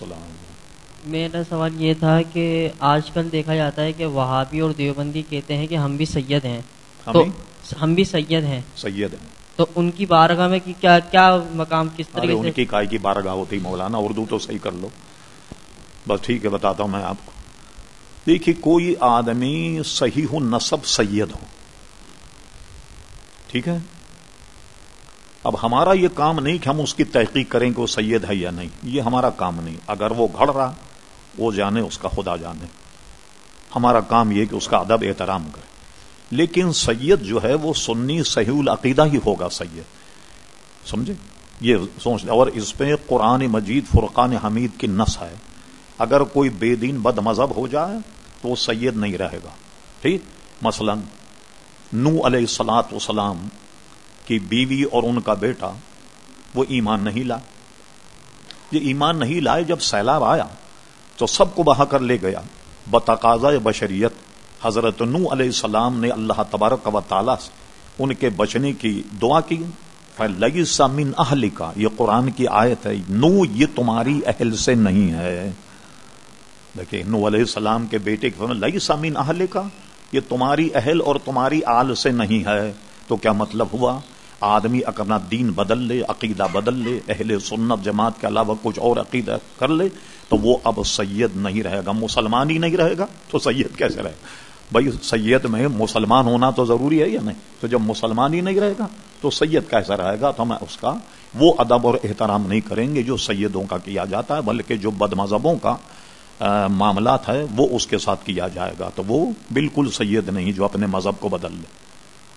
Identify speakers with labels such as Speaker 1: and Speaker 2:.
Speaker 1: السلام۔
Speaker 2: میرا سوال یہ تھا کہ آج کل دیکھا جاتا ہے کہ وہابی اور دیوبندی کہتے ہیں کہ ہم بھی سید ہیں۔
Speaker 1: ہم
Speaker 2: تو
Speaker 1: بھی؟
Speaker 2: ہم بھی سید ہیں۔
Speaker 1: سید ہیں۔
Speaker 2: تو ان کی بارگاہ میں کی کیا کیا مقام کس طریقے
Speaker 1: ان کی کائے کی بارگاہ ہوتی مولانا اردو تو صحیح کر لو۔ بس ٹھیک ہے بتاتا ہوں میں آپ کو۔ دیکھیے کوئی آدمی صحیح ہو نصب سید ہو۔ ٹھیک ہے؟ اب ہمارا یہ کام نہیں کہ ہم اس کی تحقیق کریں کہ وہ سید ہے یا نہیں، یہ ہمارا کام نہیں۔ اگر وہ گھڑ رہا، وہ جانے، اس کا خدا جانے۔ ہمارا کام یہ کہ اس کا ادب، احترام کرے۔ لیکن سید جو ہے، وہ سنی صحیح العقیدہ ہی ہوگا سید۔ سمجھے؟ یہ سوچ اور اس پہ قرآن مجید، فرقان حمید کی نس ہے۔ اگر کوئی بے دین، بد مذہب ہو جائے، تو وہ سید نہیں رہے گا۔ ٹھیک؟ مثلا نو علیہ السلاط وسلام کی بیوی اور ان کا بیٹا، وہ ایمان نہیں لائے۔ یہ ایمان نہیں لائے، جب سیلاب آیا تو سب کو بہا کر لے گیا۔ بتقاضا بشریت، حضرت نو علیہ السلام نے اللہ تبارک و تعالیٰ سے ان کے بچنے کی دعا کی۔ لگی سامن اہل کا یہ قرآن کی آیت ہے نو یہ تمہاری اہل سے نہیں ہے۔ دیکھیے نو علیہ السلام کے بیٹے کے لگی سامین اہل کا یہ تمہاری اہل اور تمہاری آل سے نہیں ہے۔ تو کیا مطلب ہوا؟ آدمی اپنا دین بدل لے، عقیدہ بدل لے، اہل سنت جماعت کے علاوہ کچھ اور عقیدہ کر لے، تو وہ اب سید نہیں رہے گا، مسلمان ہی نہیں رہے گا، تو سید کیسے رہے گا؟ بھائی، سید میں مسلمان ہونا تو ضروری ہے یا نہیں؟ تو جب مسلمان ہی نہیں رہے گا، تو سید کیسا رہے گا؟ تو ہمیں اس کا وہ ادب اور احترام نہیں کریں گے جو سیدوں کا کیا جاتا ہے، بلکہ جو بد مذہبوں کا معاملات ہے، وہ اس کے ساتھ کیا جائے گا، تو وہ بالکل سید نہیں جو اپنے مذہب کو بدل لے۔